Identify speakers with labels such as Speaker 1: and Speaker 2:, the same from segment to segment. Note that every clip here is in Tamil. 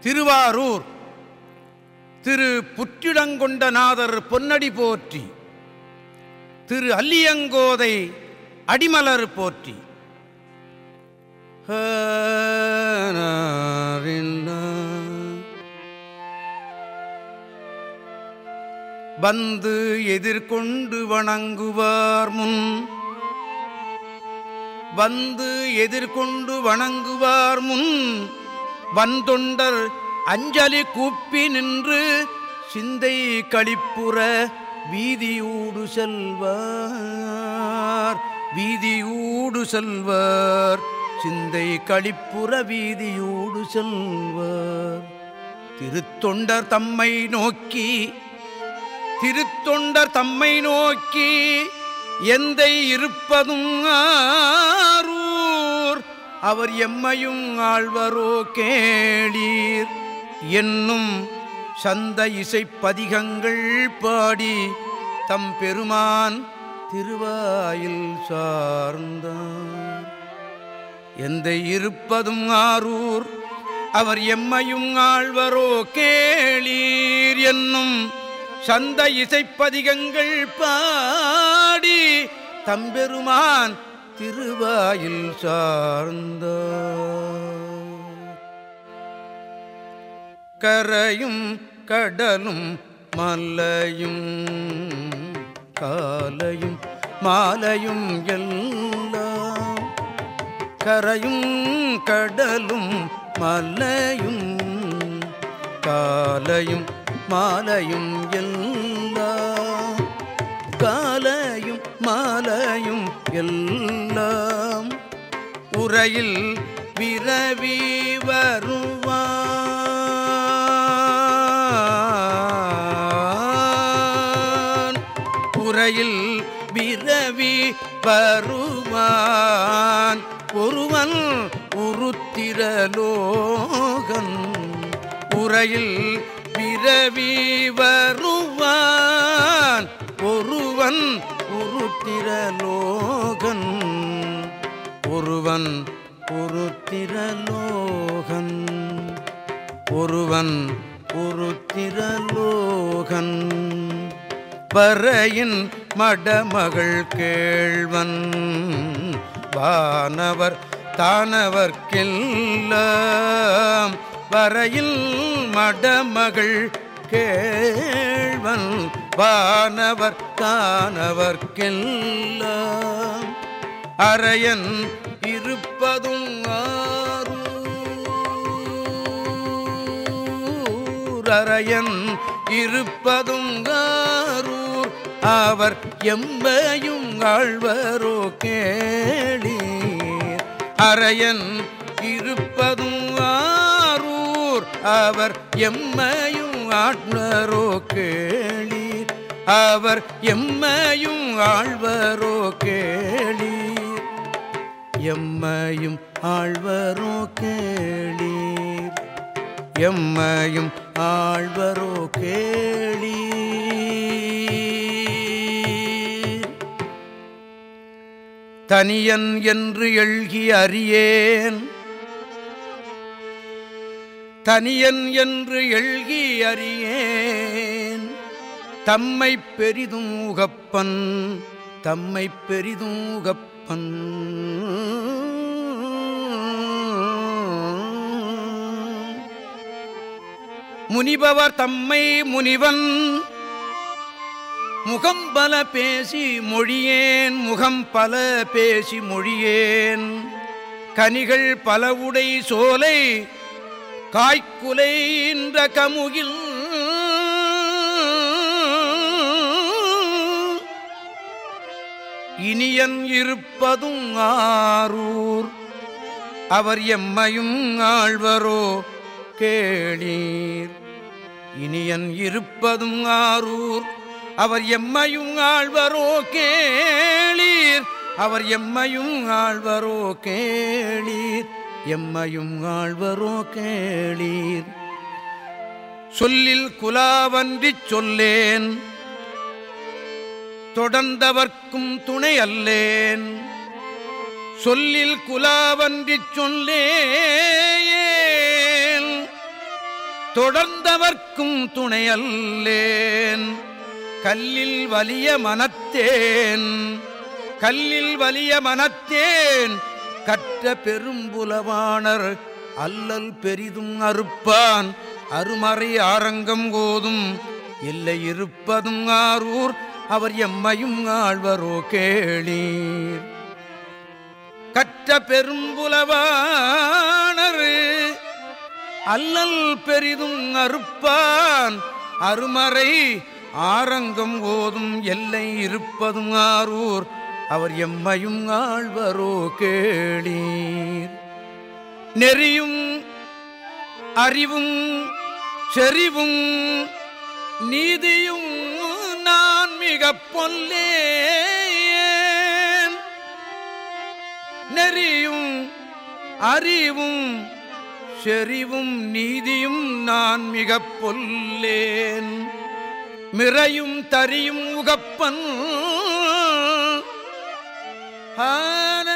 Speaker 1: திருவாரூர். திரு புற்றிடங்கொண்டநாதர் பொன்னடி போற்றி. திரு அல்லியங்கோதை அடிமலர் போற்றி. வந்து எதிர்கொண்டு வணங்குவார் முன். வந்து எதிர்கொண்டு வணங்குவார் முன். வந்துண்டர் அஞ்சலி கூப்பி நின்று சிந்தை கழிப்புற வீதியூடு செல்வார். வீதியூடு செல்வார். சிந்தை கழிப்புற வீதியூடு செல்வார். திருத்தொண்டர் தம்மை நோக்கி திருத்தொண்டர் தம்மை நோக்கி எந்தை இருப்பதும் ஆறு அவர் எம்மையும் ஆழ்வரோ கேளீர். என்னும் சந்த இசைப்பதிகங்கள் பாடி தம் பெருமான் திருவாயில் சார்ந்தார். எந்த இருப்பதும் ஆரூர் அவர் எம்மையும் ஆழ்வரோ கேளீர். என்னும் சந்த இசைப்பதிகங்கள் பாடி தம்பெருமான் திருவாயில் சார்ந்த கரையும் கடலும் மலையும் காலையும் மாலையும் எல்லாம் கரையும் கடலும் மலையும் காலையும் மாலையும் எல்லாம் காலை மாலையும் எல்லாம் உரையில் விரவி வருவான். உரையில் விரவி வருவான். ஒருவன் உருத்திரலோகன் உரையில் விரவி வருவான் ஒருவன் உருத்திரலோகன் ஒருவன் உருத்திரலோகன் பறையின் மடமகள் கேள்வன். வானவர் தானவர்க்கெல்லாம் வரையில் மடமகள் கேள்வன். வானவர் தானவர்க்கெல்லாம் அரையன் இருப்பதும் ஆரூர். அரையன் இருப்பதும் ஆரூர். அவர் எம்பையும் ஆழ்வரோ கேளி அரையன் இருப்பதும் ஆரூர். அவர் எம்மையும் ஆட்வரோ கேளி அவர் எம்மையும் ஆழ்வரோ கேளி எம்மையும் ஆழ்வரோ கேளீர். எம்மையும் ஆழ்வரோ கேளீர். தனியன் என்று எழுகி அறியேன். தனியன் என்று எழுகி அறியேன். தம்மை பெரிதும் உகப்பன் தம்மை பெரிதும் உகப்பன் முனிபவர் தம்மை முனிவன். முகம் பல பேசி மொழியேன். முகம் பல பேசி மொழியேன். கனிகள் பலவுடை சோலை. காய்க்குலை என்ற கமுகில் இனியன் இருப்பதும் ஆரூர். அவர் எம்மையும் ஆழ்வரோ கேளீர். இனியன் இருப்பதும் ஆரூர். அவர் எம்மையும் ஆழ்வரோ கேளீர். அவர் எம்மையும் ஆழ்வரோ கேளீர். எம்மையும் ஆழ்வரோ கேளீர். சொல்லில் குலாவன்றி சொல்லேன். தொடர்ந்தவர்க்கும் துணை அல்லேன் சொல்லில் குலாவன்றி சொல்லேன். தொடர்ந்தவர்க்கும் துணையல்லேன். கல்லில் வலிய மனத்தேன். கல்லில் வலிய மனத்தேன். கற்ற பெரும்புலவாணர் அல்லல் பெரிதும் அறுப்பான். அருமறை ஆரங்கம் கோதும் இல்லை இருப்பதும் ஆரூர். அவர் எம்மையும் ஆழ்வரோ கேளீர். கற்ற பெரும்புலவாணர் அல்லல் பெரிதும் அறுப்பான். அருமறை ஆரங்கம் ஓதும் எல்லை இருப்பதும் ஆரூர். அவர் எம்மையும் ஆழ்வரோ கேளீர். நெறியும் அறிவும் செறிவும் நீதியும் மிக பொல்லேன். நெறியும் அறிவும் செறிவும் நீதியும் நான் மிக பொல்லேன். மிறையும் தரியும் உகப்பன். ஆன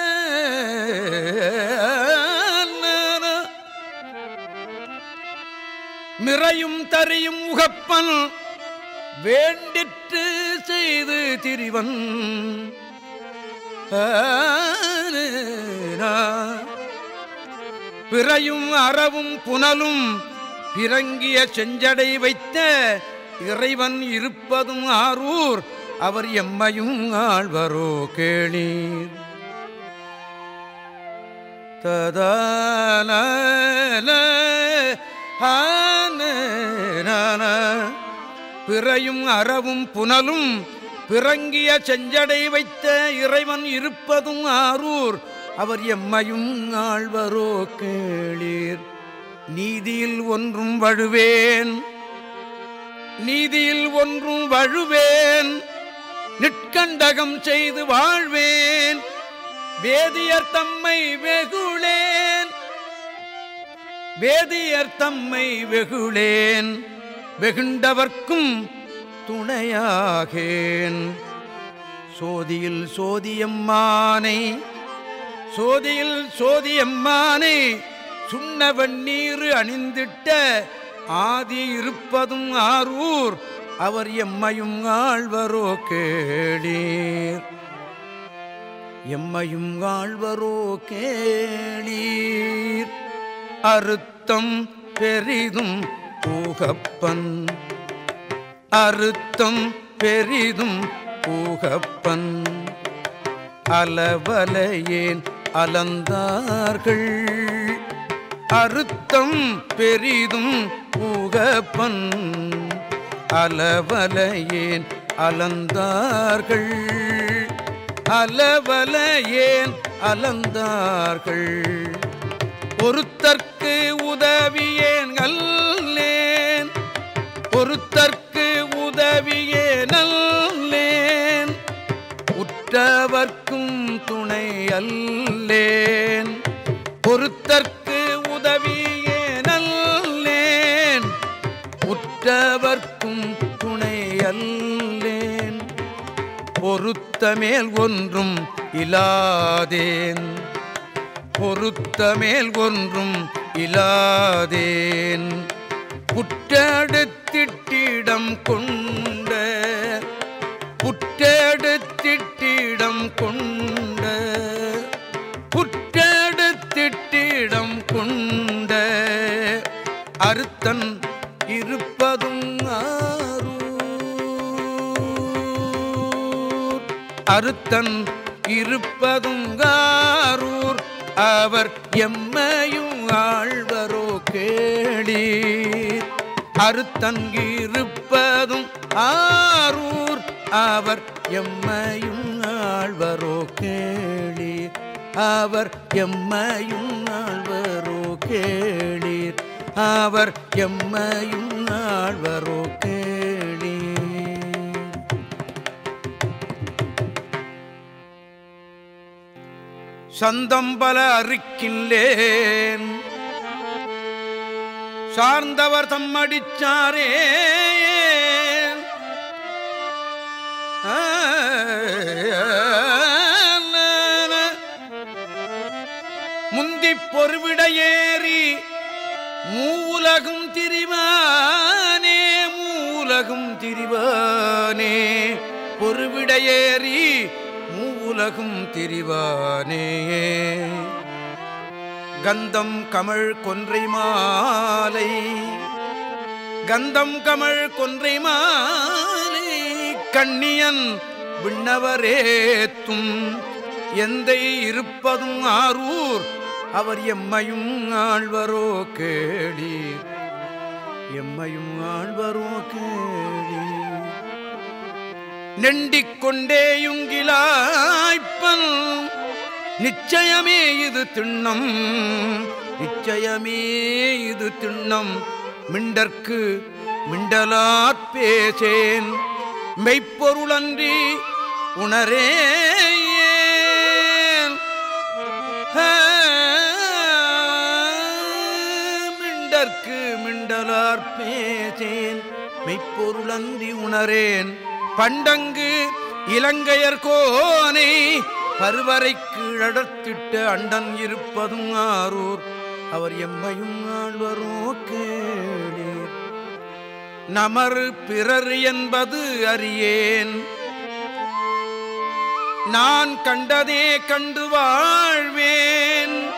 Speaker 1: மிறையும் தரியும் உகப்பன். வேண்டிற்று செய்து திரிவன். பிறையும் அறவும் புனலும் பிறங்கிய செஞ்சடை வைத்த இறைவன் இருப்பதும் ஆரூர் அவர் எம்மையும் ஆழ்வரோ கேளீர். ததான பிறையும் அறவும் புனலும் பிறங்கிய செஞ்சடை வைத்த இறைவன் இருப்பதும் ஆரூர். அவர் எம்மையும் ஆழ்வரோ கேளீர். நீதியில் ஒன்றும் வழுவேன். நீதியில் ஒன்றும் வழுவேன். நிற்கண்டகம் செய்து வாழ்வேன். வேதியர் தம்மை வெகுளேன். வேதியர் தம்மை வெகுளேன். வெகுண்டவர்க்கும் துணையாகேன். சோதியில் சோதியம்மானை சோதியில் சோதியம்மானை சுண்ண வெண்ணீர் அணிந்திட்ட ஆதி இருப்பதும் ஆரூர் அவர் எம்மையும் ஆழ்வரோ கேளீர். எம்மையும் ஆழ்வரோ கேளீர். அறுத்தம் பெரிதும் பூகப்பன். அறுத்தம் பெரிதும் பூகப்பன். அலவலையேன் அலந்தார்கள். அறுத்தம் பெரிதும் பூகப்பன். அலவலையேன் அலந்தார்கள். அலவலையேன் அலந்தார்கள். பொறுத்தற்கு உதவியேன் அல்லேன் பொறுத்தற்கு உதவியே நல்லேன் உற்றவர்க்கும் துணை அல்லேன். பொறுத்தற்கு உதவியே நல்லேன் உற்றவர்க்கும் துணை அல்லேன். பொறுத்த மேல் ஒன்றும் இலாதேன் பொறுத்த மேல் ஒன்றும் இலாதேன். புற்றெடுத்திட்டிடம் கொண்ட புற்றெடுத்திட்டிடம் கொண்ட புற்றெடுத்திட்டிடம் கொண்ட. அறுத்தன் இருப்பதும் ஆரூர். அறுத்தன் இருப்பதும் ஆரூர். அவர் எம்மையும் அறுத்தங்கிருப்பதும் ஆரூர் அவர் எம்மையும் ஆழ்வரோ கேளீர். அவர் எம்மையும் ஆழ்வரோ கேளீர். அவர் எம்மையும் ஆழ்வரோ கேளீர். சந்தம்பல அறுக்கில்லேன் சார்ந்தவர் தம்மடிச்சாரே. முந்தி பொறுவிடையேறி மூலகும் திரிவானே மூலகும் திரிவானே. பொறுவிடையேறி மூலகும் திரிவானே. கந்தம் கமழ் கொன்றை மாலை. கந்தம் கமழ் கொன்றை மாலை கண்ணியன் விண்ணவரேத்தும். எந்தை இருப்பதும் ஆரூர் அவர் எம்மையும் ஆழ்வரோ கேளீர். எம்மையும் ஆழ்வரோ கேளீர். நெண்டிக் கொண்டேயுங்கிலாய்ப்பன் நிச்சயமே இது திண்ணம். நிச்சயமே இது திண்ணம். மிண்டற்கு மிண்டலாற் பேசேன். மெய்ப்பொருளன்றி உணரே மிண்டற்கு மிண்டலாற் பேசேன். மெய்ப்பொருளன்றி உணரேன். பண்டங்கு இலங்கையர் கோனை பருவரை கீழடத்திட்ட அண்டன் இருப்பதும் ஆரூர். அவர் எம்மையும் ஆழ்வரோ கேளீர். நமர் பிறர் என்பது அறியேன். நான் கண்டதே கண்டு வாழ்வேன்.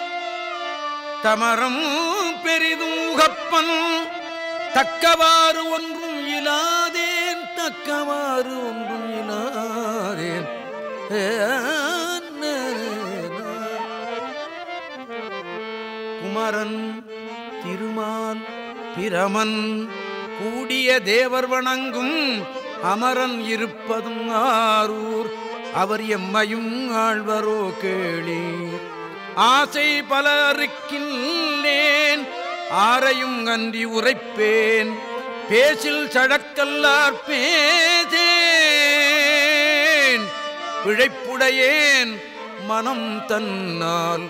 Speaker 1: தமரம் பெரிதூகப்பன் தக்கவாறு ஒன்றும் இலாதேன் தக்கவாறு ஒன்றும் இலாதேன் குமரன் திருமால் பிரமன் கூடிய தேவர் வணங்கும் அமரன் இருப்பதும் ஆரூர். அவர் எம்மையும் ஆழ்வரோ கேளி ஆசை பல அறுக்கில்லேன் ஆரையும் அன்றி உரைப்பேன். பேசில் சழக்கல்லார் பேசேன் பிழைப்புடையேன் மனம் தன்னால்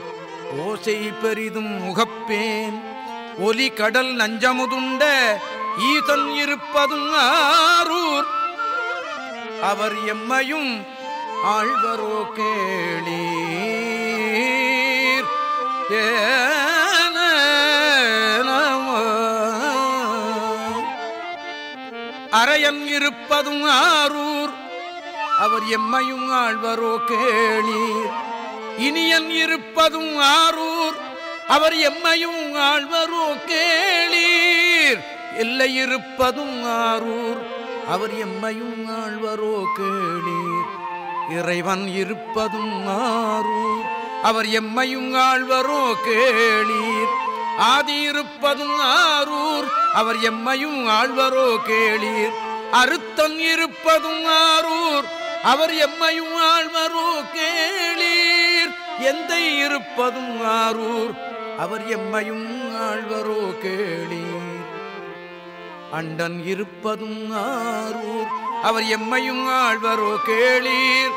Speaker 1: ஓசை பெரிதும் முகப்பேன். ஒலி கடல் நஞ்சமுதுண்ட ஈசன் இருப்பதும் ஆரூர். அவர் எம்மையும் ஆழ்வரோ கேளீர். ஏன அரையன் இருப்பதும் ஆரூர். அவர் எம்மையும் ஆழ்வரோ கேளீர். இனியன் இருப்பதும் ஆரூர் அவர் எம்மையும் ஆழ்வரோ கேளீர். இல்லை இருப்பதும் ஆரூர் அவர் எம்மையும் ஆழ்வரோ கேளீர். இறைவன் இருப்பதும் ஆரூர் அவர் எம்மையும் ஆழ்வரோ கேளீர். ஆதி இருப்பதும் ஆரூர் அவர் எம்மையும் ஆழ்வரோ கேளீர். அறுத்தன் இருப்பதும் ஆரூர் அவர் எம்மையும் ஆழ்வரோ கேளீர். எந்த இருப்பதும் ஆரூர். அவர் எம்மையும் ஆழ்வரோ கேளீர். அண்டன் இருப்பதும் ஆரூர். அவர் எம்மையும் ஆழ்வரோ கேளீர்.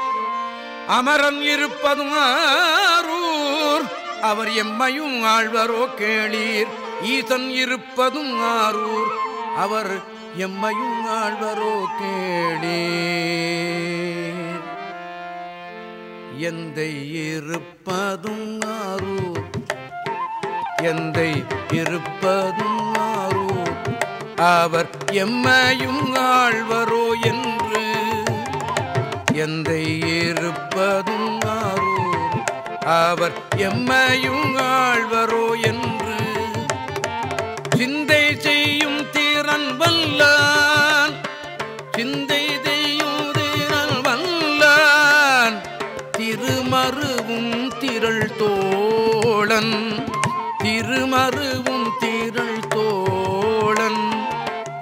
Speaker 1: அமரன் இருப்பதும் ஆரூர். அவர் எம்மையும் ஆழ்வரோ கேளீர். ஈசன் இருப்பதும் ஆரூர். அவர் எம்மையும் ஆழ்வரோ கேளீர். எந்தை இருப்பதும் ஆரூர். எந்தை இருப்பதும் ஆரூர். அவர் எம்மையும் ஆழ்வரோ என்று. எந்தை இருப்பதும் ஆரூர். அவர் எம்மையும் ஆழ்வரோ என்று.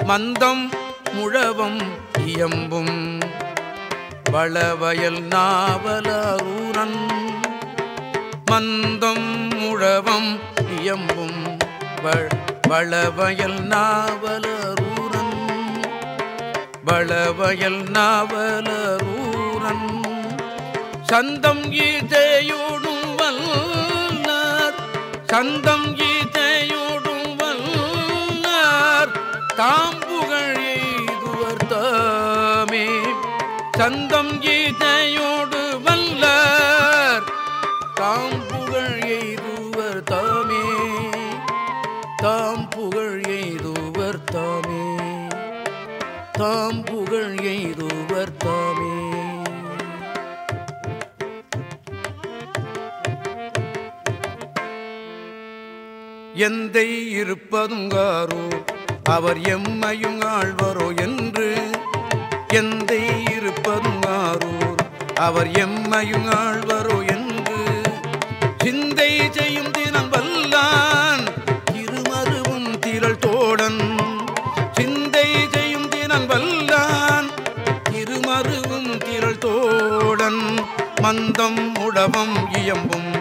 Speaker 1: மந்தம் முழவம் இயம்பும் வளவயல் நாவலூரன் மந்தம் முழவம் இயம்பும் வளவயல் நாவலூரன் வளவயல் நாவலூரன் சந்தம் கீதையோடும் வல்லார். சந்தம் கீதையோடும் சந்தம் கீதையோடு வல்லார். தாம் புகழ் எய்துவர் தாமே. தாம் புகழ் எய்துவர் தாமே. தாம் புகழ் எய்துவர் தாமே. எந்தை இருப்பதுங்காரோ அவர் எம்மையும் ஆழ்வரோ என்று. எந்தை அவர் எம்மையும் ஆழ்வரோ என்று சிந்தை செய்யும் தினம் வல்லான். திருமருவும் திரள் தோடன் சிந்தை செய்யும் தினம் வல்லான். திருமருவும் திரள் தோடன் மந்தம் உடவம் இயம்பும்.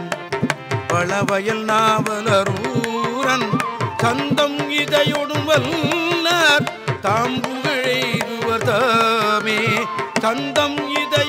Speaker 1: பழவயல் நாவலரூரன் சந்தம் இதையொடும் வல்லார். தாம்புகழெய்துவர் தாமே சந்தம் இதை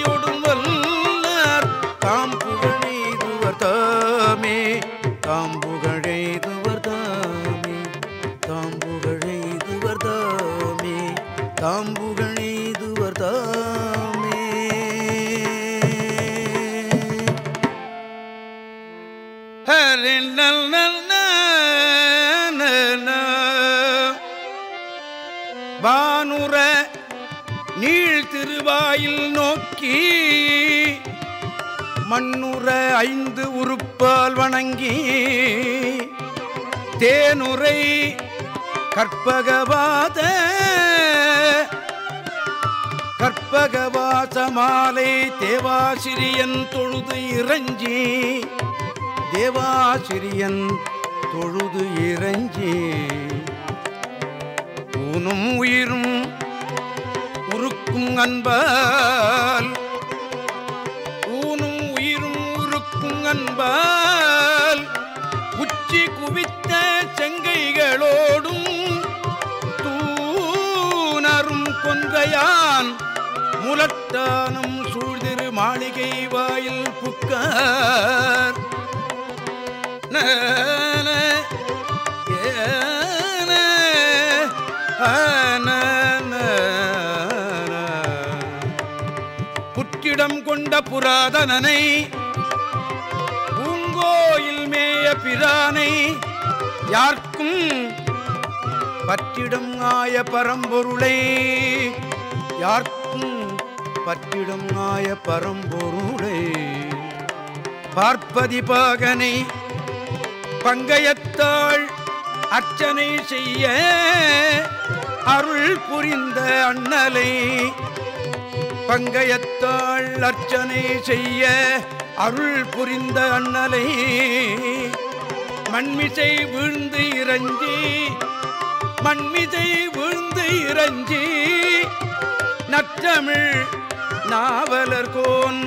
Speaker 1: வாயில் நோக்கி மண்ணுற ஐந்து உறுப்பால் வணங்கி தேனுரை கற்பகவாத கற்பகவாச மாலை தேவாசிரியன் தொழுது இறஞ்சி தேவாசிரியன் தொழுது இறஞ்சி ஊனும் உயிரும் உருக்கும் அன்பால் ஊனும் உயிரும் உருக்கும் அன்பால் உச்சி குவித்த செங்கைகளோடும் தூணரும் கொன்றையான் முலட்டானும் சூழ்திரு மாளிகை வாயில் புக்கார். ஏன, ஆன, புற்றிடம் கொண்ட புராதனனை பூங்கோயில் மேய பிரானை யார்க்கும் பற்றிடும் ஆய பரம்பொருளை யார்க்கும் பற்றிடும் ஆய பரம்பொருளை. பார்ப்பதி பாகனை பங்கயத்தாள் அர்ச்சனை செய்ய அருள் புரிந்த அண்ணலை பங்கயத்தாள் அர்ச்சனை செய்ய அருள் புரிந்த அண்ணலை. மண்மிசை வீழ்ந்து இறஞ்சி மண்மிசை வீழ்ந்து இறஞ்சி நற்றமிழ் நாவலர்கோன்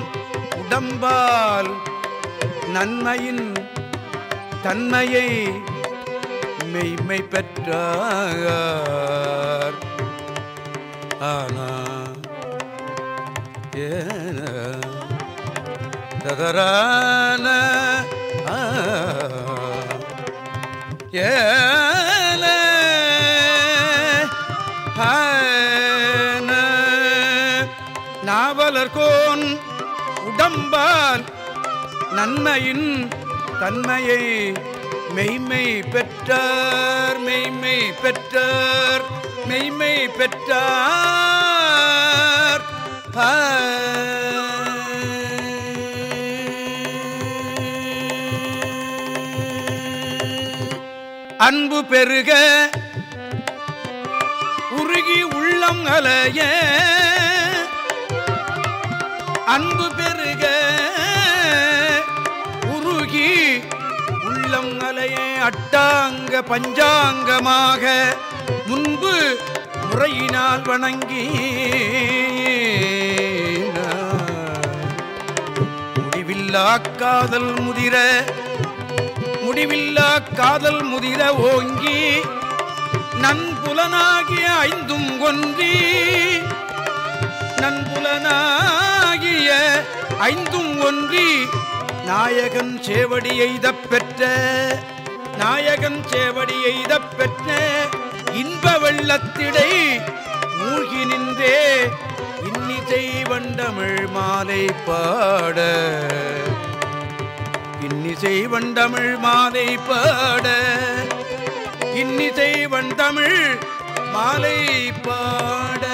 Speaker 1: உடம்பால் நன்மையின் தன்மையை மெய்மை பெற்றார். ஆனா ததரான ஆ, நாவலர்கோன் உடம்பால் நன்மையின் தன்மையை மெய்மை பெற்றார் மெய்மை பெற்றார் மெய்மை பெற்றார். அன்பு பெருக உருகி உள்ளம் அலைய. அன்பு பெருக உருகி உள்ளம் அலைய. அட்டாங்க பஞ்சாங்கமாக முன்பு முறையினால் வணங்கி. முடிவில்லா காதல் முதிர முடிவில்லா காதல் முதிர ஓங்கி நன்புலனாகிய ஐந்தும் ஒன்றி நன்புலனாகிய ஐந்தும் ஒன்றி நாயகன் சேவடி எய்தப் பெற்ற நாயகன் சேவடி எய்தப் பெற்ற இன்ப வெள்ளத்திடை மூழ்கி நின்றே பின்னிசை வண்டமிழ் மாலை பாட. இன்னிசை வண்டமிழ் மாலை பாட. இன்னிசை வண்டமிழ் மாலை பாட.